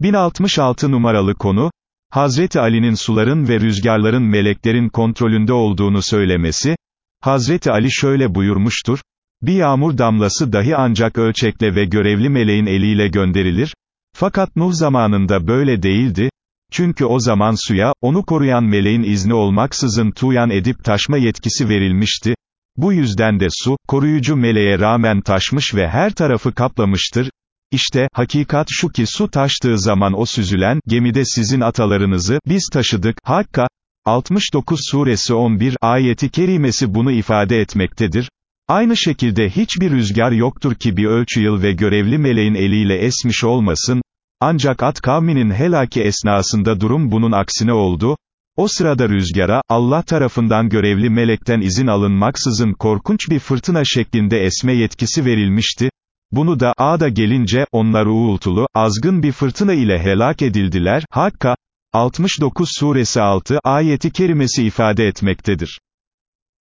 1066 numaralı konu, Hazreti Ali'nin suların ve rüzgarların meleklerin kontrolünde olduğunu söylemesi, Hazreti Ali şöyle buyurmuştur, bir yağmur damlası dahi ancak ölçekle ve görevli meleğin eliyle gönderilir, fakat Nuh zamanında böyle değildi, çünkü o zaman suya, onu koruyan meleğin izni olmaksızın tuyan edip taşma yetkisi verilmişti, bu yüzden de su, koruyucu meleğe rağmen taşmış ve her tarafı kaplamıştır, İşte, hakikat şu ki su taştığı zaman o süzülen, gemide sizin atalarınızı, biz taşıdık, Hakka, 69 suresi 11 ayeti kerimesi bunu ifade etmektedir. Aynı şekilde hiçbir rüzgar yoktur ki bir ölçü yıl ve görevli meleğin eliyle esmiş olmasın, ancak at kavminin helaki esnasında durum bunun aksine oldu, o sırada rüzgara, Allah tarafından görevli melekten izin alınmaksızın korkunç bir fırtına şeklinde esme yetkisi verilmişti, bunu da, Ağda gelince, onlar uğultulu, azgın bir fırtına ile helak edildiler, Hakka, 69 suresi 6 ayeti kerimesi ifade etmektedir.